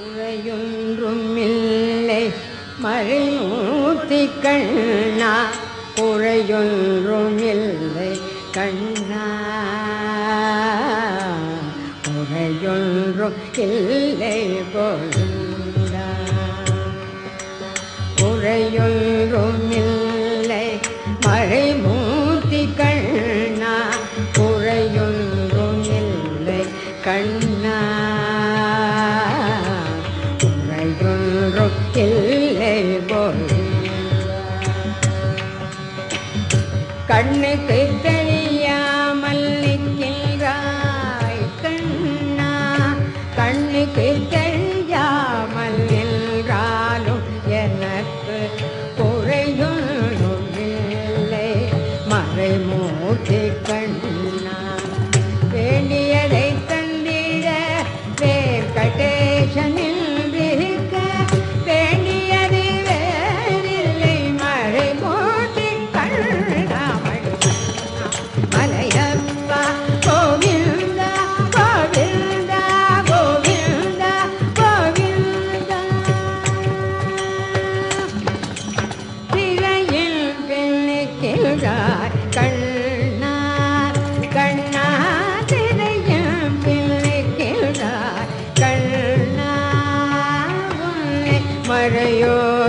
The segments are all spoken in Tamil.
குறையொன்றுமில்லை. மறைமூர்த்தி கண்ணா குறையொன்றுமில்லை. கண்ணா குறையொன்றும் இல்லை கொண்டா குறையொன்றுமில்லை மறைமூ கண்ணுக்கு தெரியாமல் நிற்கின்றாய் கண்ணா? கண்ணுக்கு தெரியாமல் நின்றாலும் எனக்கு குறையும் இல்லை. மறைமூர்த்தி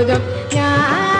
Hold yeah.